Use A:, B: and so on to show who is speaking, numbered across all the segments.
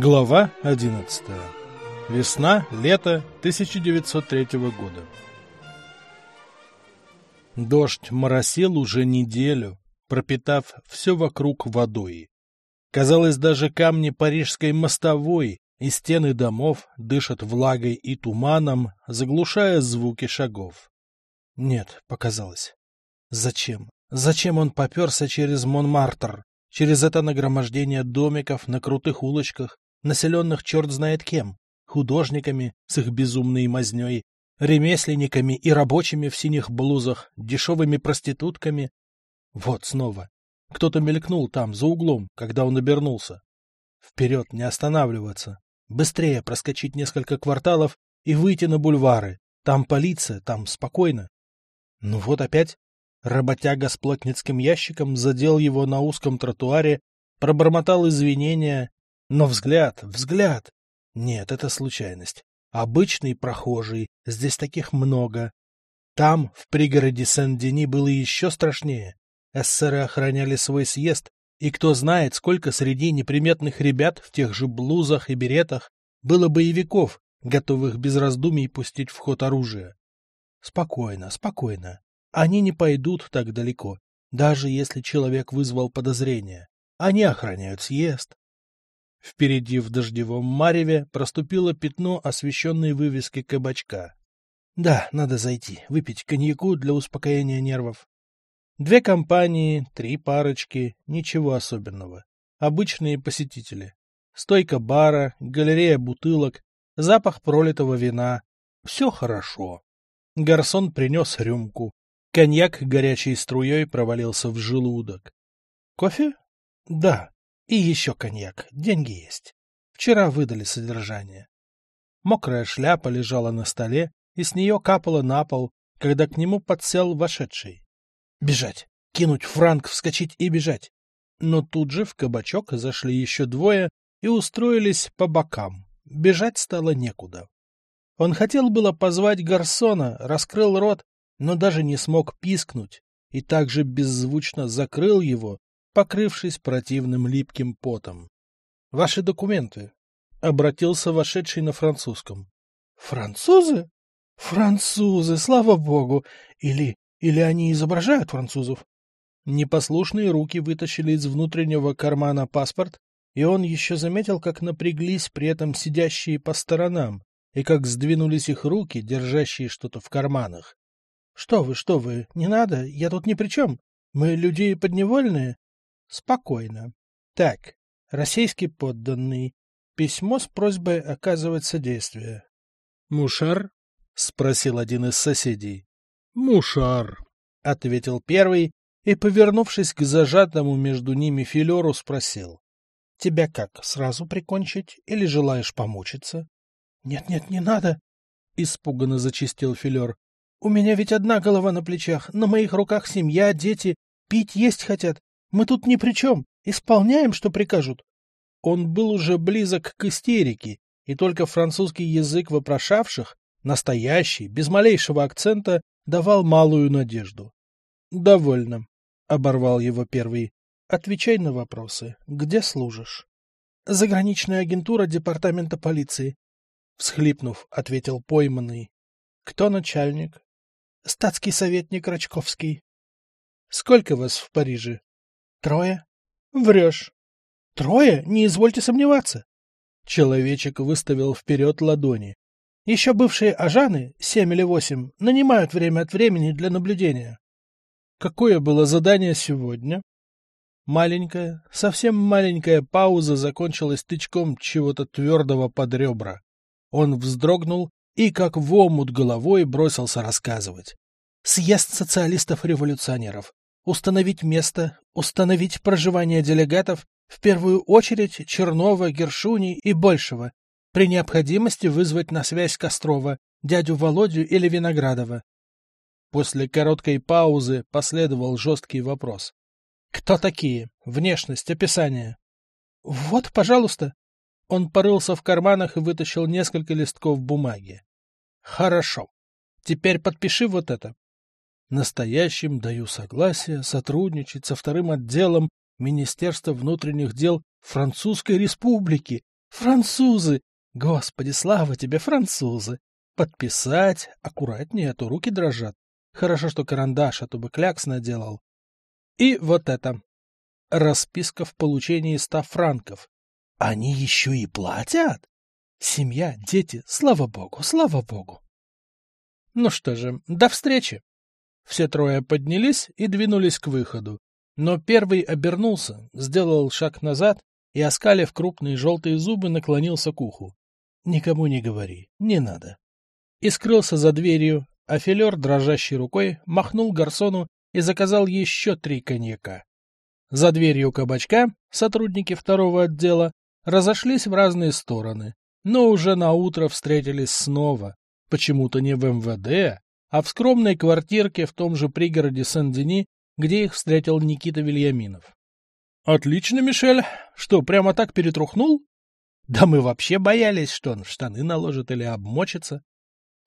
A: Глава 11. Весна, лето 1903 года. Дождь моросил уже неделю, пропитав все вокруг водой. Казалось, даже камни парижской мостовой и стены домов дышат влагой и туманом, заглушая звуки шагов. Нет, показалось. Зачем? Зачем он поперся через Монмартр, через это нагромождение домиков на крутых улочках, населенных черт знает кем, художниками с их безумной мазней, ремесленниками и рабочими в синих блузах, дешевыми проститутками. Вот снова. Кто-то мелькнул там, за углом, когда он обернулся. Вперед, не останавливаться. Быстрее проскочить несколько кварталов и выйти на бульвары. Там полиция, там спокойно. Ну вот опять. Работяга с плотницким ящиком задел его на узком тротуаре, пробормотал извинения но взгляд, взгляд... Нет, это случайность. Обычный прохожий, здесь таких много. Там, в пригороде Сен-Дени, было еще страшнее. Эссеры охраняли свой съезд, и кто знает, сколько среди неприметных ребят в тех же блузах и беретах было боевиков, готовых без раздумий пустить в ход оружие. Спокойно, спокойно. Они не пойдут так далеко, даже если человек вызвал подозрение. Они охраняют съезд, Впереди в дождевом мареве проступило пятно освещенной вывески кабачка. Да, надо зайти, выпить коньяку для успокоения нервов. Две компании, три парочки, ничего особенного. Обычные посетители. Стойка бара, галерея бутылок, запах пролитого вина. Все хорошо. Гарсон принес рюмку. Коньяк горячей струей провалился в желудок. Кофе? Да, и еще коньяк. Деньги есть. Вчера выдали содержание. Мокрая шляпа лежала на столе, и с нее капала на пол, когда к нему подсел вошедший. Бежать! Кинуть франк, вскочить и бежать! Но тут же в кабачок зашли еще двое и устроились по бокам. Бежать стало некуда. Он хотел было позвать гарсона, раскрыл рот, но даже не смог пискнуть, и также беззвучно закрыл его, покрывшись противным липким потом. — Ваши документы. — обратился вошедший на французском. — Французы? Французы, слава богу! Или, или они изображают французов? Непослушные руки вытащили из внутреннего кармана паспорт, и он еще заметил, как напряглись при этом сидящие по сторонам, и как сдвинулись их руки, держащие что-то в карманах. — Что вы, что вы, не надо, я тут ни при чем. Мы люди подневольные. Спокойно. Так, российский подданный. Письмо с просьбой оказывать содействие. Мушар? спросил один из соседей. Мушар, ответил первый и, повернувшись к зажатому между ними филеру, спросил. Тебя как, сразу прикончить или желаешь помучиться? Нет-нет, не надо, испуганно зачистил филер. У меня ведь одна голова на плечах, на моих руках семья, дети, пить есть хотят. Мы тут ни при чем. Исполняем, что прикажут. Он был уже близок к истерике, и только французский язык вопрошавших, настоящий, без малейшего акцента, давал малую надежду. — Довольно, — оборвал его первый. — Отвечай на вопросы. Где служишь? — Заграничная агентура департамента полиции. Всхлипнув, ответил пойманный. — Кто начальник? — Статский советник Рачковский. — Сколько вас в Париже? Трое? Врешь. Трое? Не извольте сомневаться. Человечек выставил вперед ладони. Еще бывшие ажаны, семь или восемь, нанимают время от времени для наблюдения. Какое было задание сегодня? Маленькая, совсем маленькая пауза закончилась тычком чего-то твердого под ребра. Он вздрогнул и, как в омут головой, бросился рассказывать. Съезд социалистов-революционеров установить место, установить проживание делегатов, в первую очередь Чернова, Гершуни и Большего, при необходимости вызвать на связь Кострова, дядю Володю или Виноградова. После короткой паузы последовал жесткий вопрос. «Кто такие? Внешность, описание?» «Вот, пожалуйста». Он порылся в карманах и вытащил несколько листков бумаги. «Хорошо. Теперь подпиши вот это. Настоящим даю согласие сотрудничать со вторым отделом Министерства внутренних дел Французской Республики Французы! Господи, слава тебе, французы! Подписать, аккуратнее, а то руки дрожат. Хорошо, что карандаш, а то бы клякс наделал. И вот это. Расписка в получении ста франков. Они еще и платят? Семья, дети, слава богу, слава богу. Ну что же, до встречи. Все трое поднялись и двинулись к выходу. Но первый обернулся, сделал шаг назад и, оскалив крупные желтые зубы, наклонился к уху. «Никому не говори, не надо». И скрылся за дверью, а Филер, дрожащей рукой, махнул гарсону и заказал еще три коньяка. За дверью кабачка сотрудники второго отдела разошлись в разные стороны, но уже на утро встретились снова, почему-то не в МВД, а в скромной квартирке в том же пригороде Сен-Дени, где их встретил Никита Вильяминов. «Отлично, Мишель. Что, прямо так перетрухнул?» «Да мы вообще боялись, что он в штаны наложит или обмочится».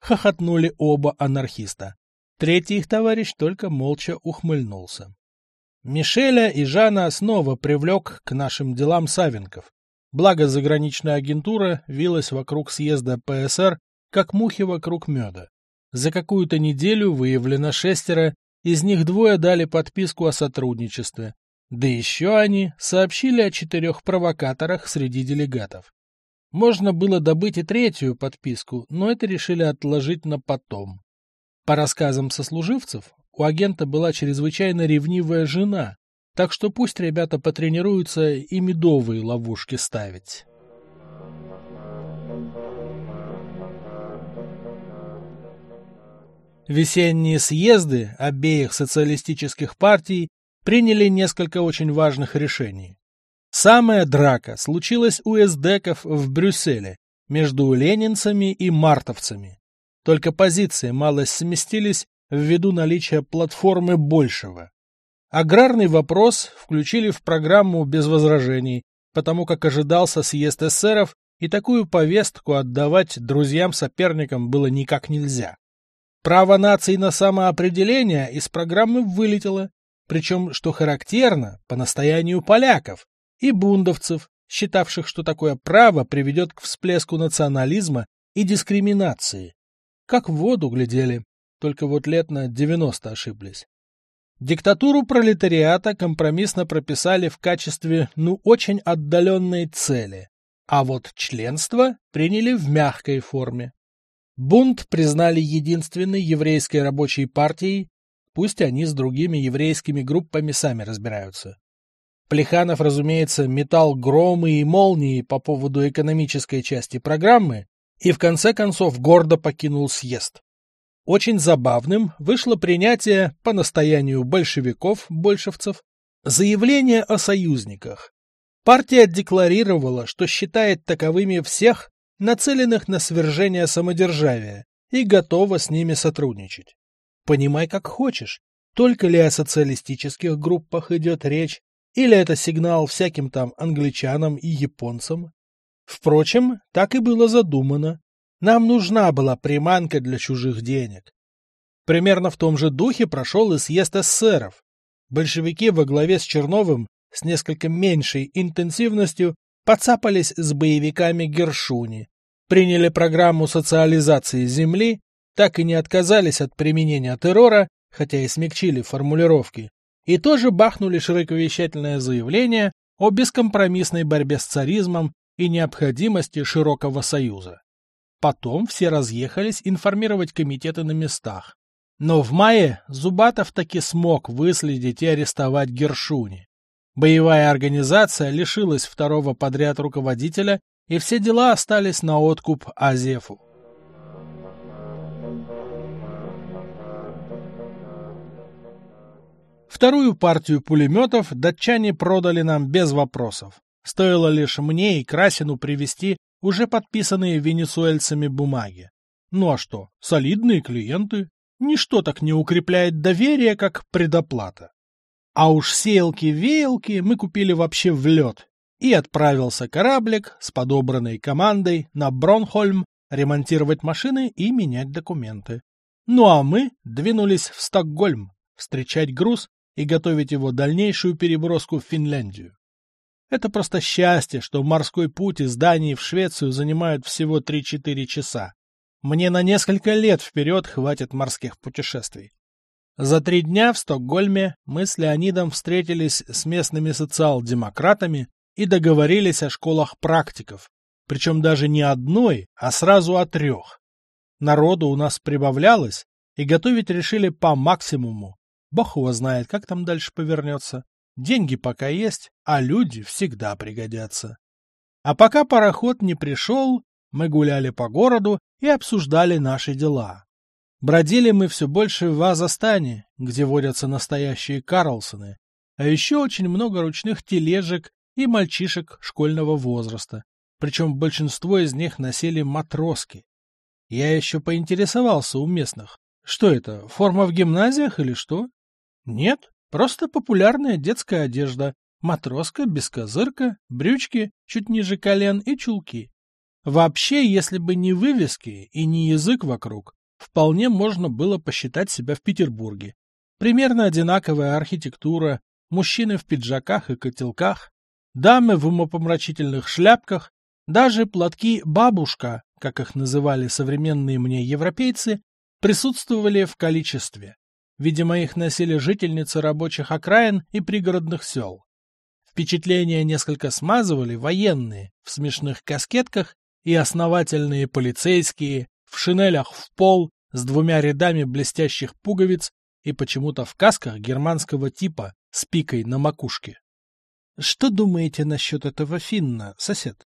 A: Хохотнули оба анархиста. Третий их товарищ только молча ухмыльнулся. Мишеля и Жана снова привлек к нашим делам Савенков. Благо заграничная агентура вилась вокруг съезда ПСР, как мухи вокруг меда. За какую-то неделю выявлено шестеро, из них двое дали подписку о сотрудничестве. Да еще они сообщили о четырех провокаторах среди делегатов. Можно было добыть и третью подписку, но это решили отложить на потом. По рассказам сослуживцев, у агента была чрезвычайно ревнивая жена, так что пусть ребята потренируются и медовые ловушки ставить. Весенние съезды обеих социалистических партий приняли несколько очень важных решений. Самая драка случилась у эсдеков в Брюсселе между ленинцами и мартовцами. Только позиции мало сместились ввиду наличия платформы большего. Аграрный вопрос включили в программу без возражений, потому как ожидался съезд эсеров, и такую повестку отдавать друзьям-соперникам было никак нельзя. Право наций на самоопределение из программы вылетело, причем, что характерно, по настоянию поляков и бундовцев, считавших, что такое право приведет к всплеску национализма и дискриминации. Как в воду глядели, только вот лет на 90 ошиблись. Диктатуру пролетариата компромиссно прописали в качестве, ну, очень отдаленной цели, а вот членство приняли в мягкой форме. Бунт признали единственной еврейской рабочей партией, пусть они с другими еврейскими группами сами разбираются. Плеханов, разумеется, метал громы и молнии по поводу экономической части программы и в конце концов гордо покинул съезд. Очень забавным вышло принятие, по настоянию большевиков-большевцев, заявления о союзниках. Партия декларировала, что считает таковыми всех, нацеленных на свержение самодержавия, и готова с ними сотрудничать. Понимай как хочешь, только ли о социалистических группах идет речь, или это сигнал всяким там англичанам и японцам. Впрочем, так и было задумано, нам нужна была приманка для чужих денег. Примерно в том же духе прошел и съезд эсеров. Большевики во главе с Черновым с несколько меньшей интенсивностью подцапались с боевиками Гершуни, приняли программу социализации земли, так и не отказались от применения террора, хотя и смягчили формулировки, и тоже бахнули широковещательное заявление о бескомпромиссной борьбе с царизмом и необходимости широкого союза. Потом все разъехались информировать комитеты на местах. Но в мае Зубатов таки смог выследить и арестовать Гершуни. Боевая организация лишилась второго подряд руководителя, и все дела остались на откуп Азефу. Вторую партию пулеметов датчане продали нам без вопросов. Стоило лишь мне и Красину привести уже подписанные венесуэльцами бумаги. Ну а что, солидные клиенты. Ничто так не укрепляет доверие, как предоплата. А уж сеялки-веялки мы купили вообще в лед. И отправился кораблик с подобранной командой на Бронхольм ремонтировать машины и менять документы. Ну а мы двинулись в Стокгольм встречать груз и готовить его дальнейшую переброску в Финляндию. Это просто счастье, что морской путь из Дании в Швецию занимает всего 3-4 часа. Мне на несколько лет вперед хватит морских путешествий. За три дня в Стокгольме мы с Леонидом встретились с местными социал-демократами и договорились о школах практиков, причем даже не одной, а сразу о трех. Народу у нас прибавлялось, и готовить решили по максимуму. Бог его знает, как там дальше повернется. Деньги пока есть, а люди всегда пригодятся. А пока пароход не пришел, мы гуляли по городу и обсуждали наши дела. Бродили мы все больше в Азастане, где водятся настоящие Карлсоны, а еще очень много ручных тележек и мальчишек школьного возраста, причем большинство из них носили матроски. Я еще поинтересовался у местных, что это, форма в гимназиях или что? Нет, просто популярная детская одежда, матроска, бескозырка, брючки чуть ниже колен и чулки. Вообще, если бы не вывески и не язык вокруг, вполне можно было посчитать себя в Петербурге. Примерно одинаковая архитектура, мужчины в пиджаках и котелках, дамы в умопомрачительных шляпках, даже платки «бабушка», как их называли современные мне европейцы, присутствовали в количестве. Видимо, их носили жительницы рабочих окраин и пригородных сел. Впечатление несколько смазывали военные в смешных каскетках и основательные полицейские в шинелях в пол с двумя рядами блестящих пуговиц и почему-то в касках германского типа с пикой на макушке. Что думаете насчет этого финна, сосед?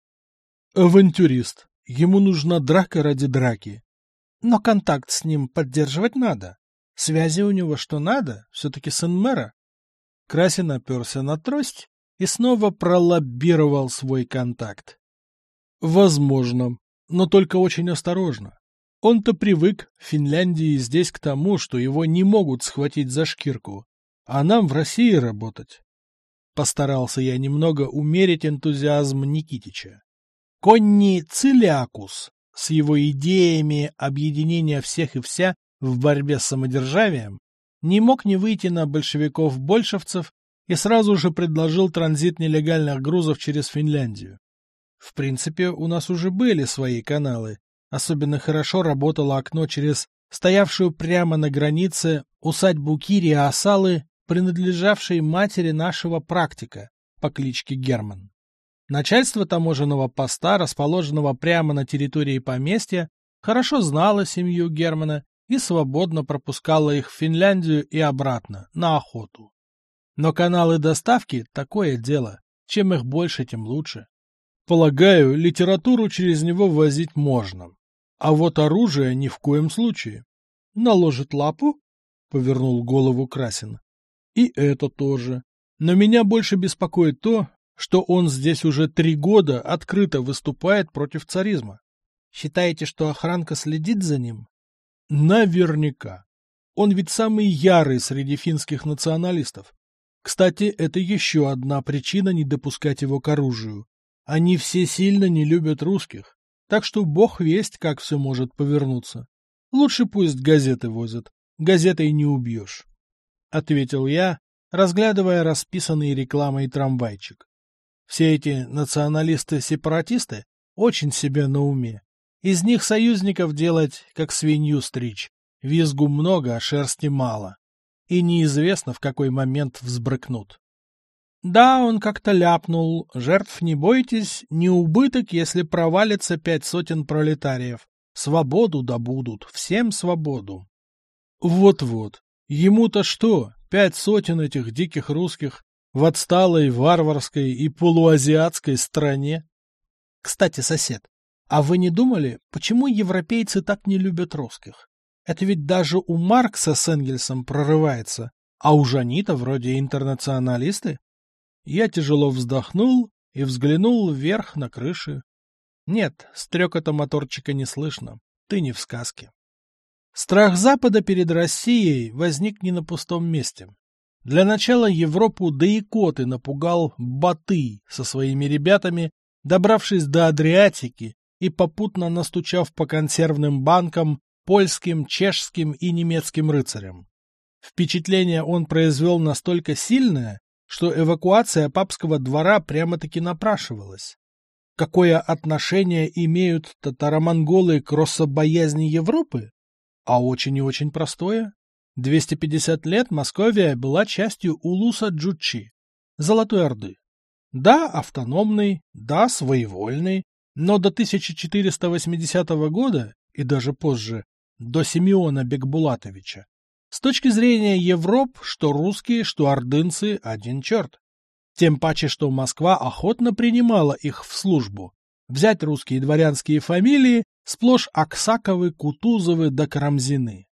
A: Авантюрист. Ему нужна драка ради драки. Но контакт с ним поддерживать надо. Связи у него что надо, все-таки сын мэра. Красин оперся на трость и снова пролоббировал свой контакт. Возможно, но только очень осторожно. Он-то привык в Финляндии здесь к тому, что его не могут схватить за шкирку, а нам в России работать. Постарался я немного умерить энтузиазм Никитича. Конни Цилиакус с его идеями объединения всех и вся в борьбе с самодержавием не мог не выйти на большевиков-большевцев и сразу же предложил транзит нелегальных грузов через Финляндию. В принципе, у нас уже были свои каналы. Особенно хорошо работало окно через стоявшую прямо на границе усадьбу Кири Асалы, принадлежавшей матери нашего практика по кличке Герман. Начальство таможенного поста, расположенного прямо на территории поместья, хорошо знало семью Германа и свободно пропускало их в Финляндию и обратно, на охоту. Но каналы доставки – такое дело. Чем их больше, тем лучше. Полагаю, литературу через него возить можно. А вот оружие ни в коем случае. Наложит лапу? Повернул голову Красин. И это тоже. Но меня больше беспокоит то, что он здесь уже три года открыто выступает против царизма. Считаете, что охранка следит за ним? Наверняка. Он ведь самый ярый среди финских националистов. Кстати, это еще одна причина не допускать его к оружию. Они все сильно не любят русских, так что бог весть, как все может повернуться. Лучше пусть газеты возят, газетой не убьешь. — ответил я, разглядывая расписанный рекламой трамвайчик. Все эти националисты-сепаратисты очень себе на уме. Из них союзников делать, как свинью стричь. Визгу много, а шерсти мало. И неизвестно, в какой момент взбрыкнут. Да, он как-то ляпнул. Жертв не бойтесь, не убыток, если провалится пять сотен пролетариев. Свободу добудут, всем свободу. Вот-вот. Ему-то что, пять сотен этих диких русских в отсталой варварской и полуазиатской стране? Кстати, сосед, а вы не думали, почему европейцы так не любят русских? Это ведь даже у Маркса с Энгельсом прорывается, а у Жанита вроде интернационалисты. Я тяжело вздохнул и взглянул вверх на крыши. Нет, стрекота моторчика не слышно. Ты не в сказке. Страх Запада перед Россией возник не на пустом месте. Для начала Европу да и коты напугал Баты со своими ребятами, добравшись до Адриатики и попутно настучав по консервным банкам польским, чешским и немецким рыцарям. Впечатление он произвел настолько сильное, что эвакуация папского двора прямо-таки напрашивалась. Какое отношение имеют татаро-монголы к россобоязни Европы? А очень и очень простое. 250 лет Московия была частью Улуса Джучи, Золотой Орды. Да, автономный, да, своевольный, но до 1480 года и даже позже, до Симеона Бекбулатовича, с точки зрения Европ, что русские, что ордынцы – один черт. Тем паче, что Москва охотно принимала их в службу. Взять русские дворянские фамилии сплошь Аксаковы, Кутузовы да Карамзины.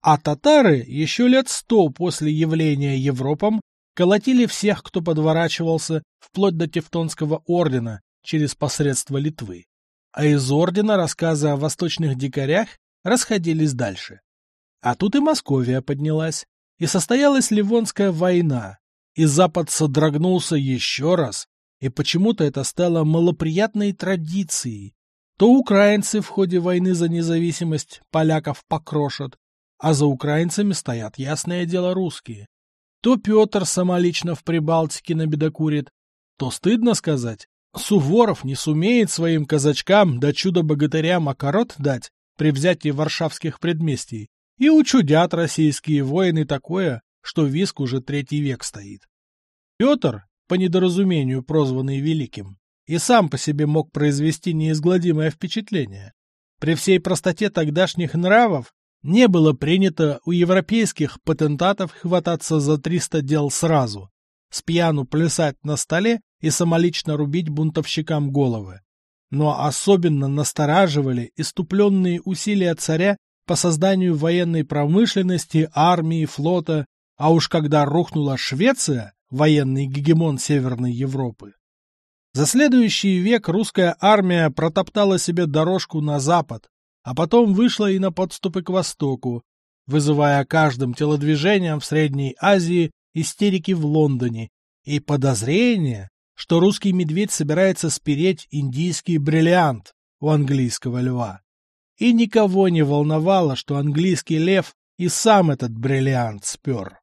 A: А татары еще лет сто после явления Европам колотили всех, кто подворачивался, вплоть до Тевтонского ордена через посредство Литвы. А из ордена рассказы о восточных дикарях расходились дальше. А тут и Московия поднялась, и состоялась Ливонская война, и Запад содрогнулся еще раз, и почему-то это стало малоприятной традицией. То украинцы в ходе войны за независимость поляков покрошат, а за украинцами стоят, ясное дело, русские. То Петр самолично в Прибалтике набедокурит, то, стыдно сказать, Суворов не сумеет своим казачкам до чудо-богатырям окорот дать при взятии варшавских предместий, и учудят российские воины такое, что виск уже третий век стоит. Петр, по недоразумению прозванный Великим, и сам по себе мог произвести неизгладимое впечатление. При всей простоте тогдашних нравов не было принято у европейских патентатов хвататься за 300 дел сразу, с пьяну плясать на столе и самолично рубить бунтовщикам головы. Но особенно настораживали иступленные усилия царя по созданию военной промышленности, армии, флота, а уж когда рухнула Швеция, военный гегемон Северной Европы. За следующий век русская армия протоптала себе дорожку на запад, а потом вышла и на подступы к востоку, вызывая каждым телодвижением в Средней Азии истерики в Лондоне и подозрение, что русский медведь собирается спереть индийский бриллиант у английского льва. И никого не волновало, что английский лев и сам этот бриллиант спер.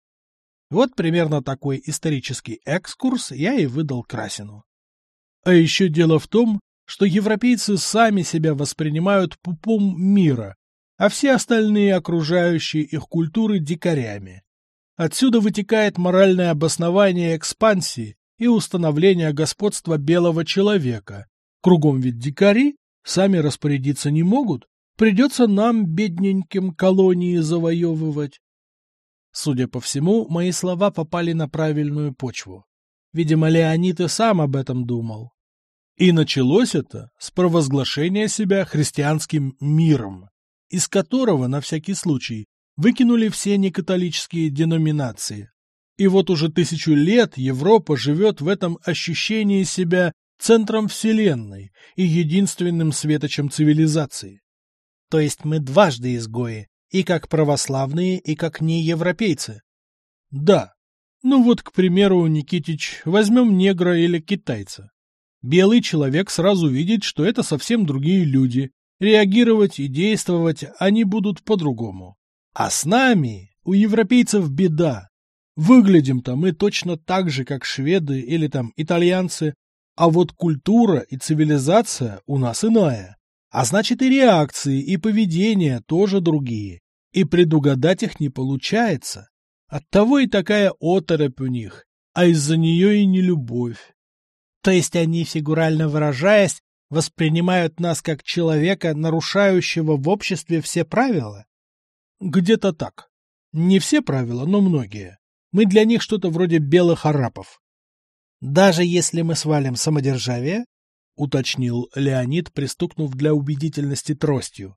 A: Вот примерно такой исторический экскурс я и выдал Красину. А еще дело в том, что европейцы сами себя воспринимают пупом мира, а все остальные окружающие их культуры дикарями. Отсюда вытекает моральное обоснование экспансии и установление господства белого человека. Кругом ведь дикари, сами распорядиться не могут, придется нам, бедненьким, колонии завоевывать. Судя по всему, мои слова попали на правильную почву. Видимо, Леонид и сам об этом думал. И началось это с провозглашения себя христианским миром, из которого, на всякий случай, выкинули все некатолические деноминации. И вот уже тысячу лет Европа живет в этом ощущении себя центром Вселенной и единственным светочем цивилизации. То есть мы дважды изгои, и как православные, и как неевропейцы. Да. Ну вот, к примеру, Никитич, возьмем негра или китайца. Белый человек сразу видит, что это совсем другие люди. Реагировать и действовать они будут по-другому. А с нами, у европейцев, беда. Выглядим-то мы точно так же, как шведы или там итальянцы, а вот культура и цивилизация у нас иная. А значит и реакции, и поведение тоже другие и предугадать их не получается. Оттого и такая оторопь у них, а из-за нее и не любовь. То есть они, фигурально выражаясь, воспринимают нас как человека, нарушающего в обществе все правила? Где-то так. Не все правила, но многие. Мы для них что-то вроде белых арапов. Даже если мы свалим самодержавие, уточнил Леонид, пристукнув для убедительности тростью.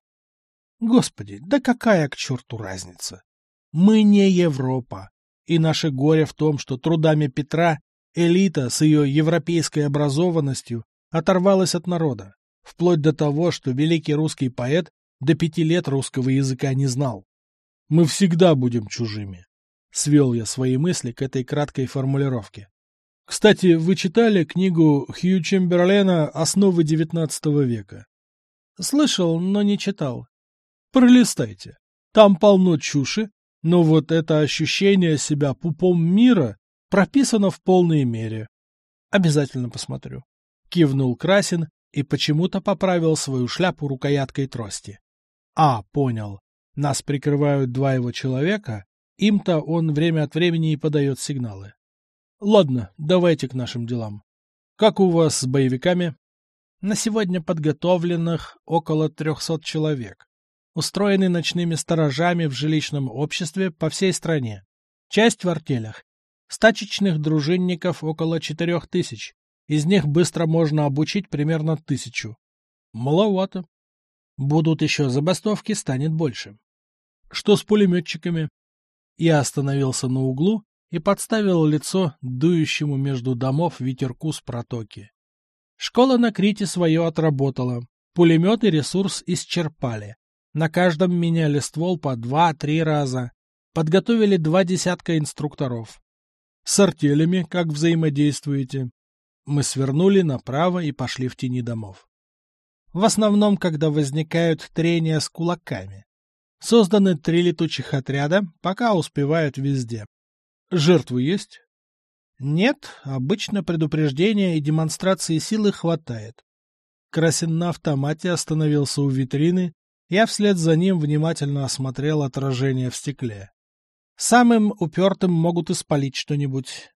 A: Господи, да какая к черту разница? Мы не Европа, и наше горе в том, что трудами Петра элита с ее европейской образованностью оторвалась от народа, вплоть до того, что великий русский поэт до пяти лет русского языка не знал. Мы всегда будем чужими. Свел я свои мысли к этой краткой формулировке. Кстати, вы читали книгу Хью Чемберлена «Основы XIX века»? Слышал, но не читал. Пролистайте. Там полно чуши, но вот это ощущение себя пупом мира Прописано в полной мере. Обязательно посмотрю. Кивнул Красин и почему-то поправил свою шляпу рукояткой трости. А, понял. Нас прикрывают два его человека, им-то он время от времени и подает сигналы. Ладно, давайте к нашим делам. Как у вас с боевиками? На сегодня подготовленных около трехсот человек. Устроены ночными сторожами в жилищном обществе по всей стране. Часть в артелях. Стачечных дружинников около четырех тысяч. Из них быстро можно обучить примерно тысячу. Маловато. Будут еще забастовки, станет больше. Что с пулеметчиками? Я остановился на углу и подставил лицо дующему между домов ветерку с протоки. Школа на Крите свое отработала. Пулеметы ресурс исчерпали. На каждом меняли ствол по два-три раза. Подготовили два десятка инструкторов. С артелями как взаимодействуете? Мы свернули направо и пошли в тени домов. В основном, когда возникают трения с кулаками. Созданы три летучих отряда, пока успевают везде. Жертвы есть? Нет, обычно предупреждения и демонстрации силы хватает. Красин на автомате остановился у витрины, я вслед за ним внимательно осмотрел отражение в стекле. Самым упертым могут испалить что-нибудь.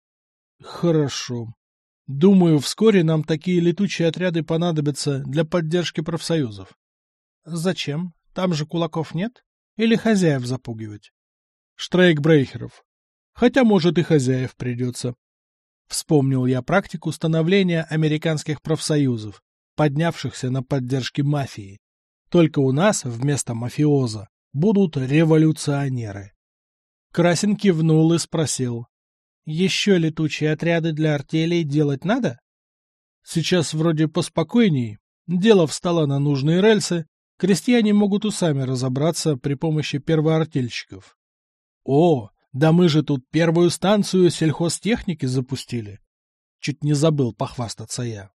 A: Хорошо. Думаю, вскоре нам такие летучие отряды понадобятся для поддержки профсоюзов. Зачем? Там же кулаков нет? Или хозяев запугивать? Штрейкбрейхеров. Хотя, может, и хозяев придется. Вспомнил я практику становления американских профсоюзов, поднявшихся на поддержке мафии. Только у нас вместо мафиоза будут революционеры. Красин кивнул и спросил. Еще летучие отряды для артелей делать надо? Сейчас вроде поспокойней. Дело встало на нужные рельсы, Крестьяне могут и сами разобраться при помощи первоартельщиков. О, да мы же тут первую станцию сельхозтехники запустили. Чуть не забыл похвастаться я.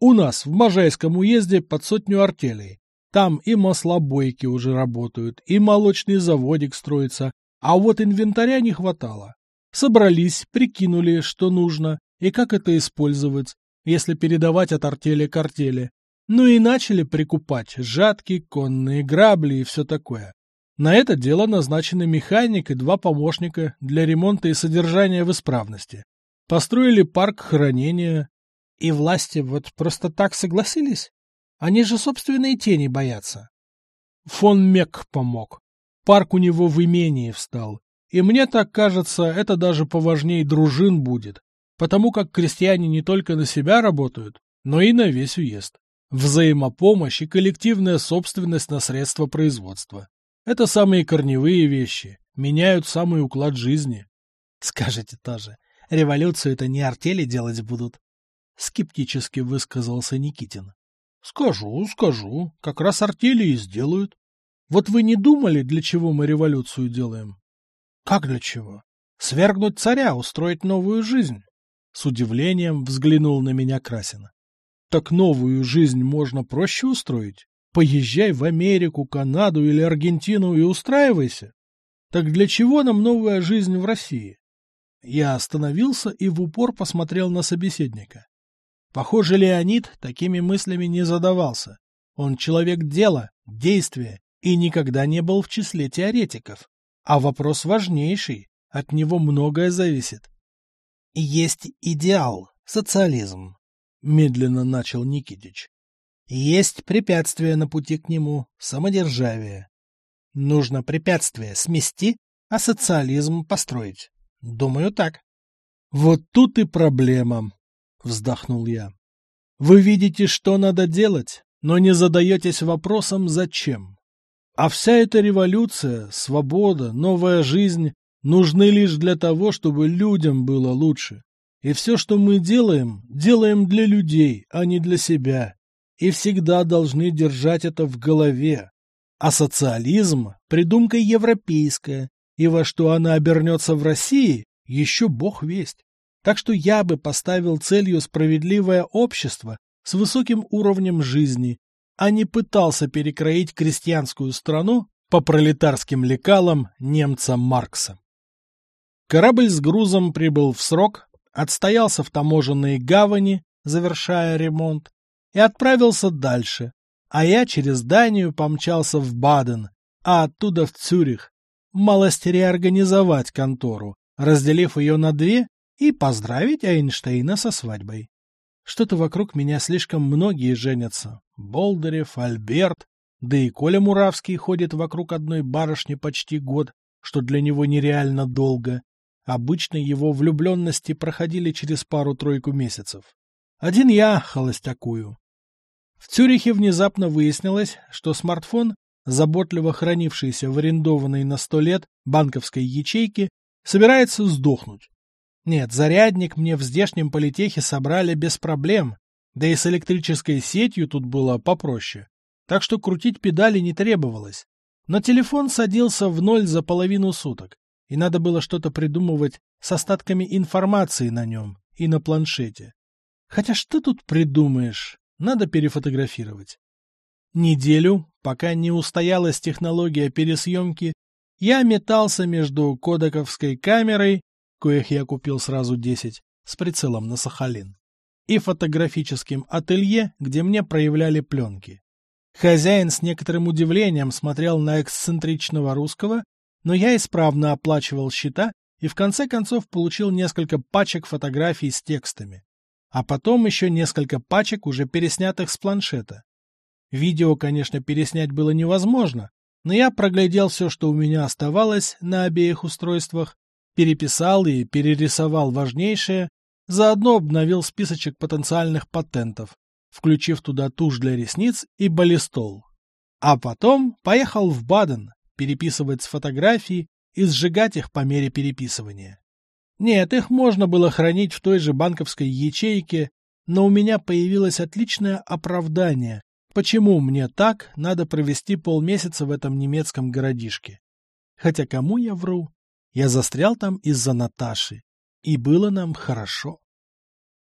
A: У нас в Можайском уезде под сотню артелей. Там и маслобойки уже работают, и молочный заводик строится, а вот инвентаря не хватало. Собрались, прикинули, что нужно, и как это использовать, если передавать от артели к артели. Ну и начали прикупать жатки, конные грабли и все такое. На это дело назначены механик и два помощника для ремонта и содержания в исправности. Построили парк хранения. И власти вот просто так согласились? Они же собственные тени боятся. Фон Мек помог. Парк у него в имении встал. И мне так кажется, это даже поважнее дружин будет, потому как крестьяне не только на себя работают, но и на весь уезд. Взаимопомощь и коллективная собственность на средства производства. Это самые корневые вещи, меняют самый уклад жизни. Скажете тоже, революцию это не артели делать будут? Скептически высказался Никитин. Скажу, скажу, как раз артели и сделают. Вот вы не думали, для чего мы революцию делаем? Как для чего? Свергнуть царя, устроить новую жизнь. С удивлением взглянул на меня Красина. Так новую жизнь можно проще устроить. Поезжай в Америку, Канаду или Аргентину и устраивайся. Так для чего нам новая жизнь в России? Я остановился и в упор посмотрел на собеседника. Похоже, Леонид такими мыслями не задавался. Он человек дела, действия и никогда не был в числе теоретиков. А вопрос важнейший, от него многое зависит. Есть идеал, социализм, — медленно начал Никитич. «Есть препятствие на пути к нему — самодержавие. Нужно препятствие смести, а социализм построить. Думаю, так». «Вот тут и проблема», — вздохнул я. «Вы видите, что надо делать, но не задаетесь вопросом, зачем. А вся эта революция, свобода, новая жизнь нужны лишь для того, чтобы людям было лучше. И все, что мы делаем, делаем для людей, а не для себя. И всегда должны держать это в голове. А социализм – придумка европейская, и во что она обернется в России, еще бог весть. Так что я бы поставил целью справедливое общество с высоким уровнем жизни, а не пытался перекроить крестьянскую страну по пролетарским лекалам немца Маркса. Корабль с грузом прибыл в срок, отстоялся в таможенной гавани, завершая ремонт, и отправился дальше, а я через Данию помчался в Баден, а оттуда в Цюрих, малость реорганизовать контору, разделив ее на две и поздравить Эйнштейна со свадьбой. Что-то вокруг меня слишком многие женятся. Болдырев, Альберт, да и Коля Муравский ходит вокруг одной барышни почти год, что для него нереально долго. Обычно его влюбленности проходили через пару-тройку месяцев. Один я холостякую. В Цюрихе внезапно выяснилось, что смартфон, заботливо хранившийся в арендованной на сто лет банковской ячейке, собирается сдохнуть. Нет, зарядник мне в здешнем политехе собрали без проблем, да и с электрической сетью тут было попроще, так что крутить педали не требовалось. Но телефон садился в ноль за половину суток, и надо было что-то придумывать с остатками информации на нем и на планшете. Хотя что тут придумаешь, надо перефотографировать. Неделю, пока не устоялась технология пересъемки, я метался между кодековской камерой, коих я купил сразу десять, с прицелом на Сахалин, и фотографическим ателье, где мне проявляли пленки. Хозяин с некоторым удивлением смотрел на эксцентричного русского, но я исправно оплачивал счета и в конце концов получил несколько пачек фотографий с текстами. А потом еще несколько пачек, уже переснятых с планшета. Видео, конечно, переснять было невозможно, но я проглядел все, что у меня оставалось на обеих устройствах, переписал и перерисовал важнейшее, заодно обновил списочек потенциальных патентов, включив туда тушь для ресниц и баллистол. А потом поехал в Баден переписывать с фотографий и сжигать их по мере переписывания. Нет, их можно было хранить в той же банковской ячейке, но у меня появилось отличное оправдание, почему мне так надо провести полмесяца в этом немецком городишке. Хотя кому я вру? Я застрял там из-за Наташи, и было нам хорошо.